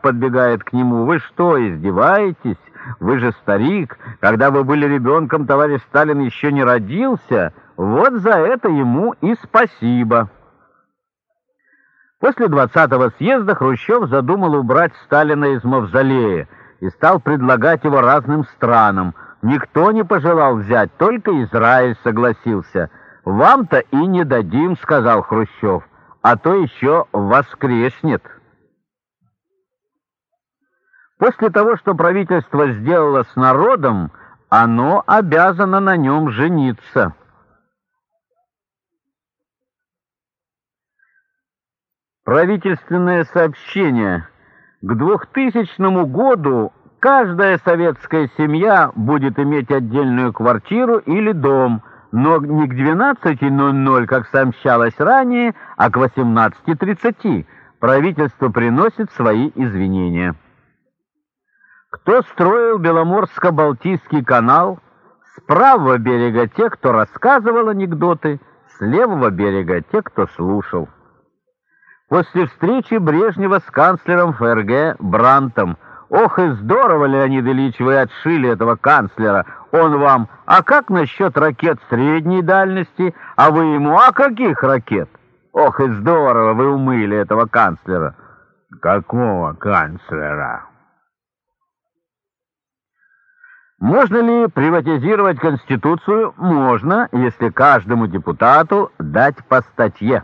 подбегает к нему. «Вы что, издеваетесь? Вы же старик. Когда вы были ребенком, товарищ Сталин еще не родился. Вот за это ему и спасибо». После 20-го съезда Хрущев задумал убрать Сталина из мавзолея и стал предлагать его разным странам. Никто не пожелал взять, только Израиль согласился. «Вам-то и не дадим», — сказал Хрущев, — «а то еще воскреснет». После того, что правительство сделало с народом, оно обязано на нем жениться. Правительственное сообщение. К 2000 году каждая советская семья будет иметь отдельную квартиру или дом, но не к 12.00, как сообщалось ранее, а к 18.30. Правительство приносит свои извинения. Кто строил Беломорско-Балтийский канал? С правого берега те, кто рассказывал анекдоты, с левого берега те, кто слушал. После встречи Брежнева с канцлером ФРГ Брантом. «Ох и здорово, Леонид Ильич, вы отшили этого канцлера. Он вам, а как насчет ракет средней дальности? А вы ему, а каких ракет? Ох и здорово, вы умыли этого канцлера». «Какого канцлера?» Можно ли приватизировать Конституцию? Можно, если каждому депутату дать по статье.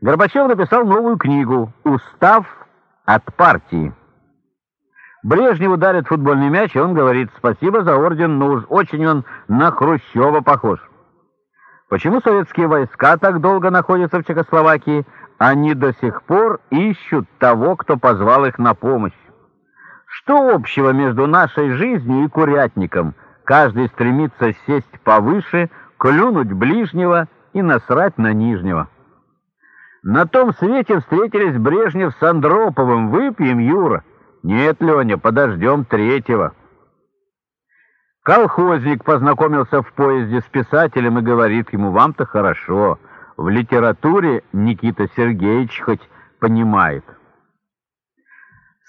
Горбачев написал новую книгу «Устав от партии». Брежневу дарит футбольный мяч, и он говорит «Спасибо за орден, но уж очень он на Хрущева похож». Почему советские войска так долго находятся в Чехословакии? Они до сих пор ищут того, кто позвал их на помощь. Что общего между нашей жизнью и курятником? Каждый стремится сесть повыше, клюнуть ближнего и насрать на нижнего. На том свете встретились Брежнев с Андроповым. Выпьем, Юра? Нет, Леня, подождем третьего. Колхозник познакомился в поезде с писателем и говорит ему, вам-то хорошо. В литературе Никита Сергеевич хоть понимает.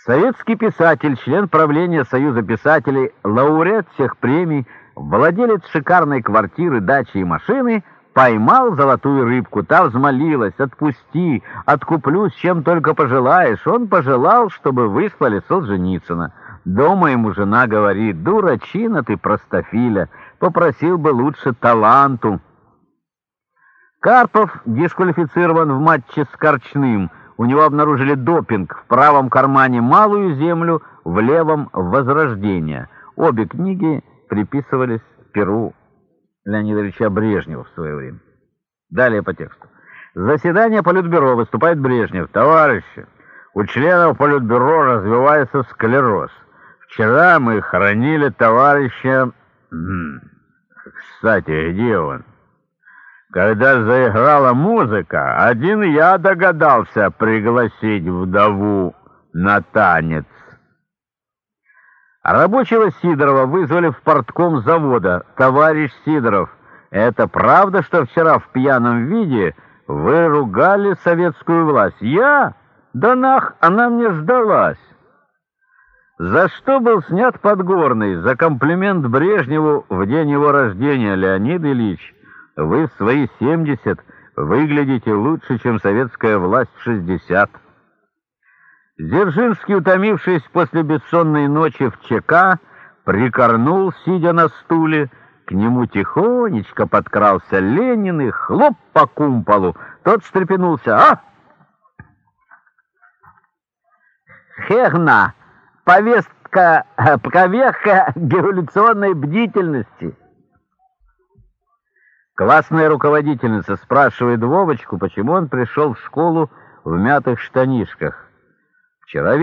Советский писатель, член правления Союза писателей, лауреат всех премий, владелец шикарной квартиры, дачи и машины — Поймал золотую рыбку, та взмолилась, отпусти, откуплюсь, чем только пожелаешь. Он пожелал, чтобы выслали Солженицына. Дома ему жена говорит, дурачина ты, простофиля, попросил бы лучше таланту. Карпов дисквалифицирован в матче с Корчным. У него обнаружили допинг. В правом кармане малую землю, в левом — возрождение. Обе книги приписывались Перу Леонида Ильича Брежнева в свое время. Далее по тексту. Заседание Политбюро выступает Брежнев. Товарищи, у членов Политбюро развивается склероз. Вчера мы хоронили товарища... Кстати, где он? Когда заиграла музыка, один я догадался пригласить вдову на танец. Рабочего Сидорова вызвали в портком завода. «Товарищ Сидоров, это правда, что вчера в пьяном виде вы ругали советскую власть?» «Я? Да нах, она мне сдалась!» За что был снят Подгорный? За комплимент Брежневу в день его рождения, Леонид Ильич. Вы в свои семьдесят выглядите лучше, чем советская власть в шестьдесят. Дзержинский, утомившись после бессонной ночи в ЧК, прикорнул, сидя на стуле. К нему тихонечко подкрался Ленин и хлоп по кумполу. Тот встрепенулся. «А!» «Хегна! Повестка, проверка революционной бдительности!» Классная руководительница спрашивает Вовочку, почему он пришел в школу в мятых штанишках. Вчера